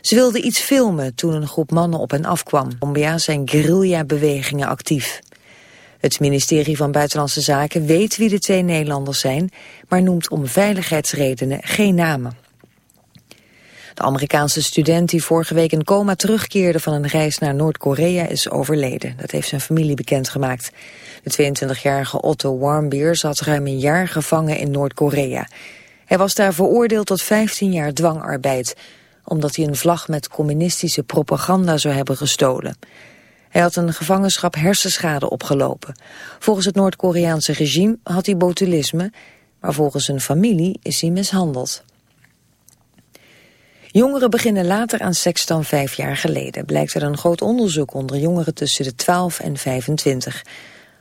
Ze wilde iets filmen toen een groep mannen op hen afkwam. Colombia zijn guerrilla-bewegingen actief. Het ministerie van Buitenlandse Zaken weet wie de twee Nederlanders zijn... maar noemt om veiligheidsredenen geen namen. De Amerikaanse student die vorige week in coma terugkeerde van een reis naar Noord-Korea is overleden. Dat heeft zijn familie bekendgemaakt. De 22-jarige Otto Warmbier zat ruim een jaar gevangen in Noord-Korea. Hij was daar veroordeeld tot 15 jaar dwangarbeid, omdat hij een vlag met communistische propaganda zou hebben gestolen. Hij had een gevangenschap hersenschade opgelopen. Volgens het Noord-Koreaanse regime had hij botulisme, maar volgens zijn familie is hij mishandeld. Jongeren beginnen later aan seks dan vijf jaar geleden, blijkt er een groot onderzoek onder jongeren tussen de 12 en 25.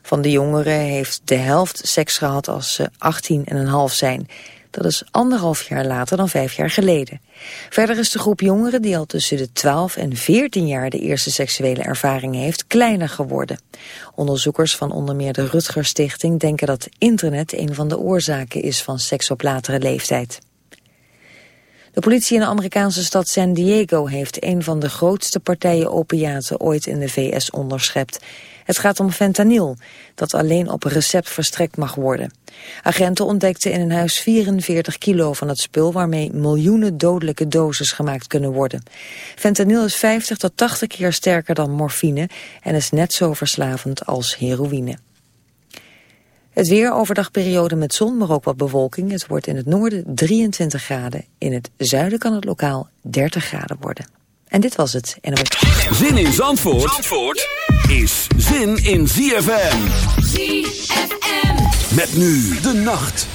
Van de jongeren heeft de helft seks gehad als ze 18 en een half zijn. Dat is anderhalf jaar later dan vijf jaar geleden. Verder is de groep jongeren die al tussen de 12 en 14 jaar de eerste seksuele ervaring heeft kleiner geworden. Onderzoekers van onder meer de Rutger Stichting denken dat internet een van de oorzaken is van seks op latere leeftijd. De politie in de Amerikaanse stad San Diego heeft een van de grootste partijen opiaten ooit in de VS onderschept. Het gaat om fentanyl, dat alleen op recept verstrekt mag worden. Agenten ontdekten in een huis 44 kilo van het spul waarmee miljoenen dodelijke doses gemaakt kunnen worden. Fentanyl is 50 tot 80 keer sterker dan morfine en is net zo verslavend als heroïne. Het weer overdagperiode met zon, maar ook wat bewolking. Het wordt in het noorden 23 graden. In het zuiden kan het lokaal 30 graden worden. En dit was het. En Zin in Zandvoort, Zandvoort is zin in ZFM. ZFM. Met nu de nacht.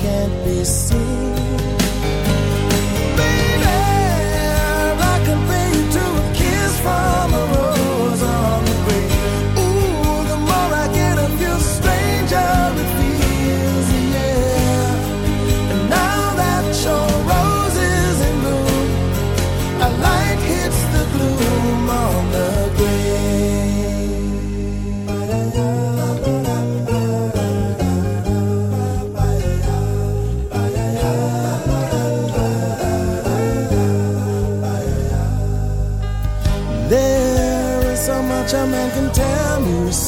can't be seen.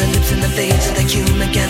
The lips and the face of the human cannibal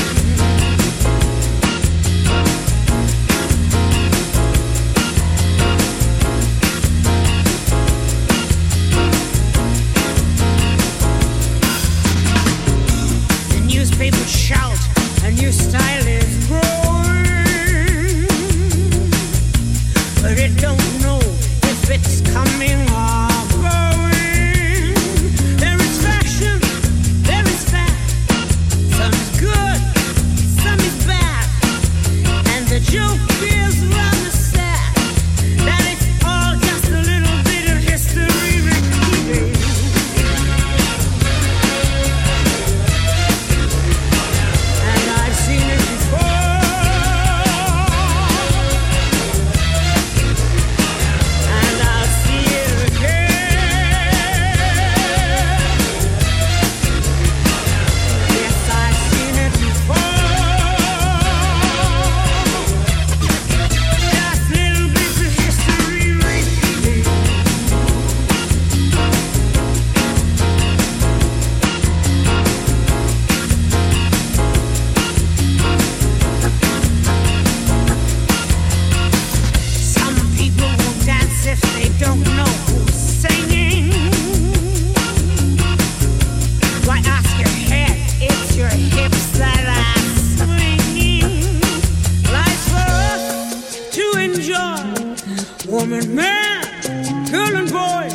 Children man, children boy,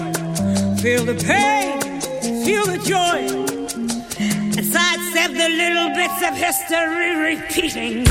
feel the pain, feel the joy. And sidestep the little bits of history repeating.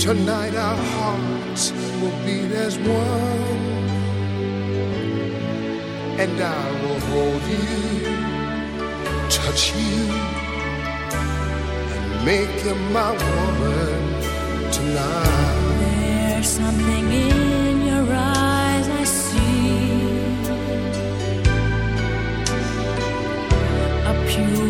Tonight our hearts will beat as one, and I will hold you, touch you, and make you my woman tonight. There's something in your eyes I see, a pure.